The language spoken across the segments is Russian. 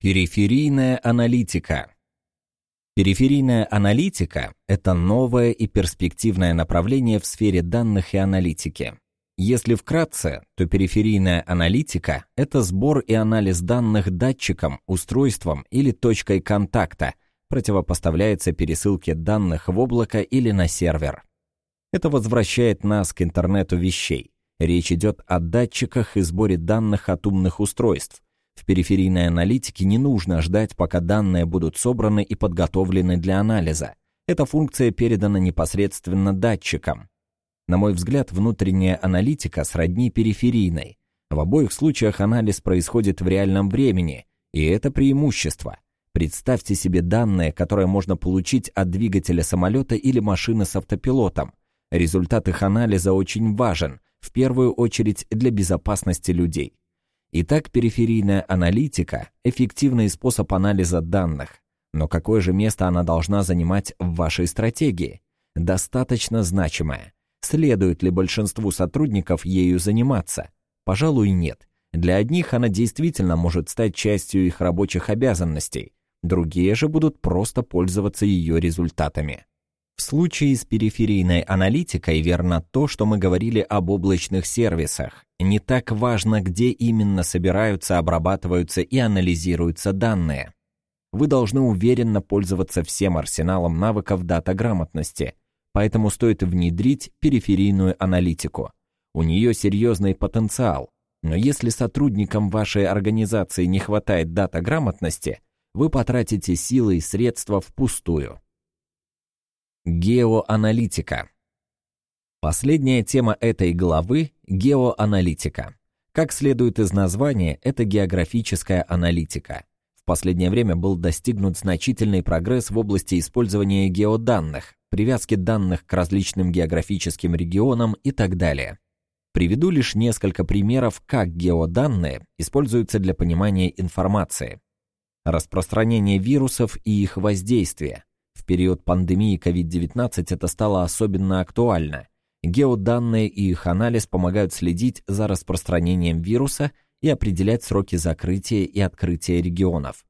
Периферийная аналитика. Периферийная аналитика – это новое и перспективное направление в сфере данных и аналитики. Если вкратце, то периферийная аналитика – это сбор и анализ данных датчиком, устройством или точкой контакта, противопоставляется пересылке данных в облако или на сервер. Это возвращает нас к интернету вещей. Речь идет о датчиках и сборе данных от умных устройств, в периферийной аналитике не нужно ждать, пока данные будут собраны и подготовлены для анализа. Эта функция передана непосредственно датчикам. На мой взгляд, внутренняя аналитика сродни периферийной. В обоих случаях анализ происходит в реальном времени, и это преимущество. Представьте себе данные, которые можно получить от двигателя самолета или машины с автопилотом. Результат их анализа очень важен, в первую очередь для безопасности людей. Итак, периферийная аналитика – эффективный способ анализа данных. Но какое же место она должна занимать в вашей стратегии? Достаточно значимое. Следует ли большинству сотрудников ею заниматься? Пожалуй, нет. Для одних она действительно может стать частью их рабочих обязанностей, другие же будут просто пользоваться ее результатами. В случае с периферийной аналитикой верно то, что мы говорили об облачных сервисах. Не так важно, где именно собираются, обрабатываются и анализируются данные. Вы должны уверенно пользоваться всем арсеналом навыков дата-грамотности, поэтому стоит внедрить периферийную аналитику. У нее серьезный потенциал, но если сотрудникам вашей организации не хватает дата-грамотности, вы потратите силы и средства впустую. Геоаналитика. Последняя тема этой главы – геоаналитика. Как следует из названия, это географическая аналитика. В последнее время был достигнут значительный прогресс в области использования геоданных, привязки данных к различным географическим регионам и так далее. Приведу лишь несколько примеров, как геоданные используются для понимания информации. Распространение вирусов и их воздействие, период пандемии COVID-19 это стало особенно актуально. Геоданные и их анализ помогают следить за распространением вируса и определять сроки закрытия и открытия регионов.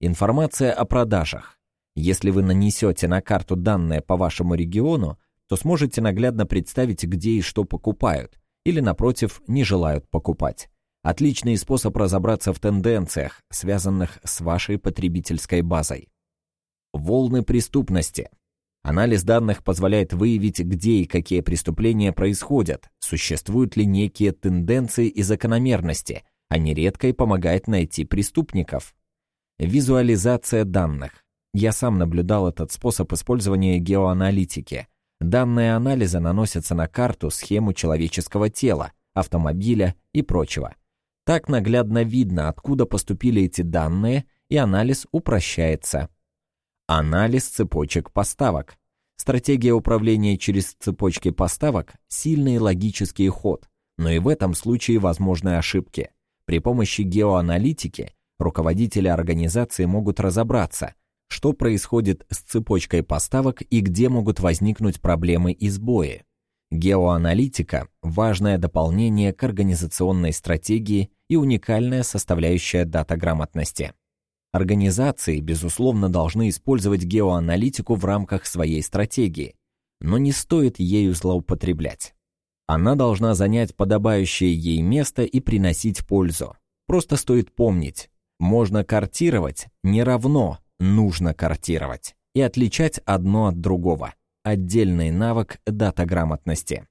Информация о продажах. Если вы нанесете на карту данные по вашему региону, то сможете наглядно представить, где и что покупают, или, напротив, не желают покупать. Отличный способ разобраться в тенденциях, связанных с вашей потребительской базой. Волны преступности. Анализ данных позволяет выявить, где и какие преступления происходят, существуют ли некие тенденции и закономерности, а нередко и помогает найти преступников. Визуализация данных. Я сам наблюдал этот способ использования геоаналитики. Данные анализа наносятся на карту, схему человеческого тела, автомобиля и прочего. Так наглядно видно, откуда поступили эти данные, и анализ упрощается. Анализ цепочек поставок. Стратегия управления через цепочки поставок – сильный логический ход, но и в этом случае возможны ошибки. При помощи геоаналитики руководители организации могут разобраться, что происходит с цепочкой поставок и где могут возникнуть проблемы и сбои. Геоаналитика – важное дополнение к организационной стратегии и уникальная составляющая дата-грамотности. Организации, безусловно, должны использовать геоаналитику в рамках своей стратегии, но не стоит ею злоупотреблять. Она должна занять подобающее ей место и приносить пользу. Просто стоит помнить, можно картировать не равно нужно картировать и отличать одно от другого. Отдельный навык датаграмотности.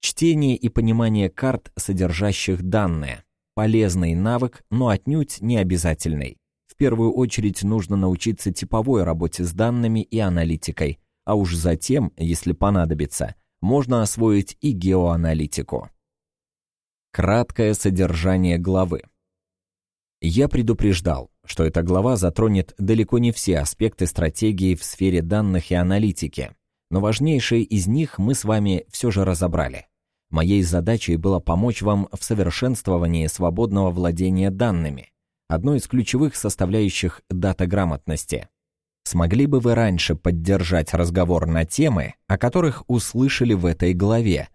Чтение и понимание карт, содержащих данные. Полезный навык, но отнюдь не обязательный. Первую очередь нужно научиться типовой работе с данными и аналитикой, а уж затем, если понадобится, можно освоить и геоаналитику. Краткое содержание главы. Я предупреждал, что эта глава затронет далеко не все аспекты стратегии в сфере данных и аналитики, но важнейшие из них мы с вами все же разобрали. Моей задачей было помочь вам в совершенствовании свободного владения данными, одной из ключевых составляющих дата-грамотности. Смогли бы вы раньше поддержать разговор на темы, о которых услышали в этой главе?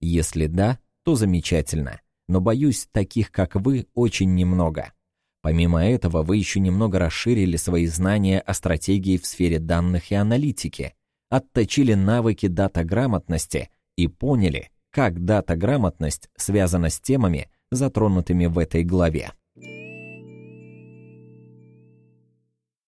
Если да, то замечательно, но боюсь, таких как вы очень немного. Помимо этого, вы еще немного расширили свои знания о стратегии в сфере данных и аналитики, отточили навыки дата-грамотности и поняли, как дата-грамотность связана с темами, затронутыми в этой главе.